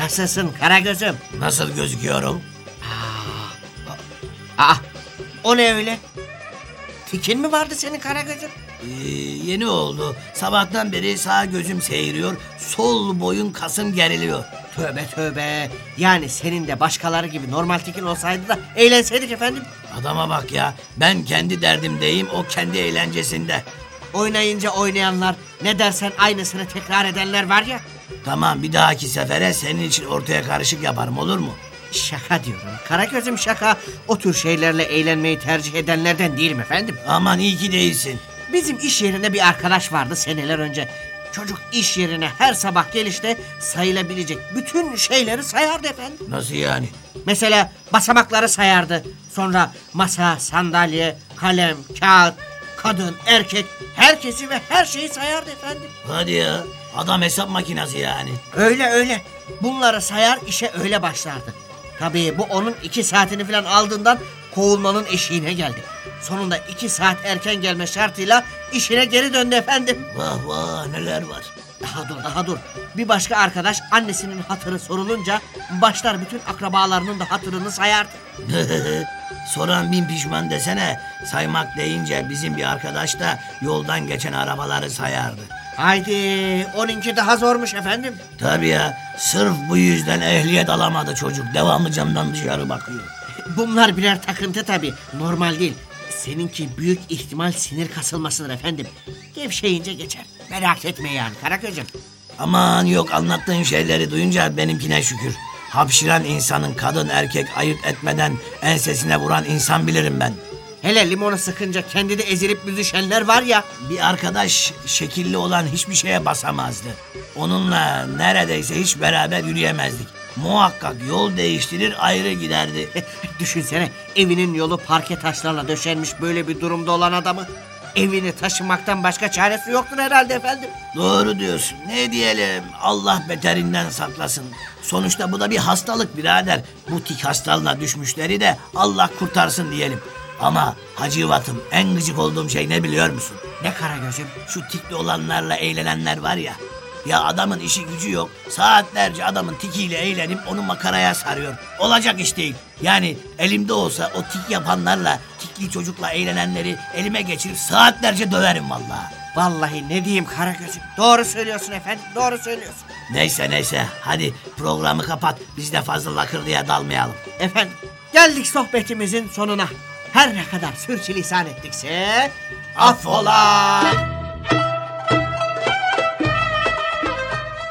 Nasılsın Karagöz'üm? Nasıl gözüküyorum? Aa o ne öyle? Tikin mi vardı senin Karagöz'üm? Ee, yeni oldu. Sabahtan beri sağ gözüm seyiriyor. Sol boyun kasım geriliyor. Tövbe tövbe. Yani senin de başkaları gibi normal tikin olsaydı da eğlenseydik efendim. Adama bak ya. Ben kendi derdimdeyim. O kendi eğlencesinde. Oynayınca oynayanlar ne dersen aynısını tekrar edenler var ya. Tamam bir dahaki sefere senin için ortaya karışık yaparım olur mu? Şaka diyorum. Karagöz'üm şaka. O tür şeylerle eğlenmeyi tercih edenlerden değilim efendim. Aman iyi ki değilsin. Bizim iş yerinde bir arkadaş vardı seneler önce. Çocuk iş yerine her sabah gelişte sayılabilecek bütün şeyleri sayardı efendim. Nasıl yani? Mesela basamakları sayardı. Sonra masa, sandalye, kalem, kağıt, kadın, erkek, herkesi ve her şeyi sayardı efendim. Hadi ya. Adam hesap makinesi yani. Öyle öyle. Bunları sayar işe öyle başlardı. Tabii bu onun iki saatini falan aldığından kovulmanın eşiğine geldi. Sonunda iki saat erken gelme şartıyla işine geri döndü efendim. Vah vah neler var. Daha dur daha dur. Bir başka arkadaş annesinin hatırı sorulunca başlar bütün akrabalarının da hatırını sayardı. Soran bin pişman desene. Saymak deyince bizim bir arkadaş da yoldan geçen arabaları sayardı. Haydi onunki daha zormuş efendim. Tabii ya sırf bu yüzden ehliyet alamadı çocuk. Devamlı camdan dışarı bakıyor. Bunlar birer takıntı tabii. Normal değil. Seninki büyük ihtimal sinir kasılmasıdır efendim. Gevşeyince geçer. Merak etme yani Karaköz'üm. Aman yok anlattığın şeyleri duyunca benimkine şükür. Hapşıran insanın kadın erkek ayırt etmeden ensesine vuran insan bilirim ben. Hele limonu sıkınca kendi de ezilip büzüşenler var ya. Bir arkadaş şekilli olan hiçbir şeye basamazdı. Onunla neredeyse hiç beraber yürüyemezdik. Muhakkak yol değiştirir ayrı giderdi. Düşünsene evinin yolu parke taşlarla döşenmiş böyle bir durumda olan adamı. Evini taşımaktan başka çaresi yoktur herhalde efendim. Doğru diyorsun. Ne diyelim? Allah beterinden saklasın. Sonuçta bu da bir hastalık birader. Bu tik hastalığına düşmüşleri de Allah kurtarsın diyelim. Ama Hacı Vatım en gıcık olduğum şey ne biliyor musun? Ne Karagöz'üm? Şu tikli olanlarla eğlenenler var ya. Ya adamın işi gücü yok. Saatlerce adamın tikiyle eğlenip onu makaraya sarıyor. Olacak iş değil. Yani elimde olsa o tik yapanlarla, tikli çocukla eğlenenleri elime geçirip saatlerce döverim vallahi. Vallahi ne diyeyim Karagöz'üm? Doğru söylüyorsun efendim doğru söylüyorsun. Neyse neyse hadi programı kapat. Biz de fazla lakırdıya dalmayalım. Efendim geldik sohbetimizin sonuna. Her ne kadar sürçülisan ettikse affola.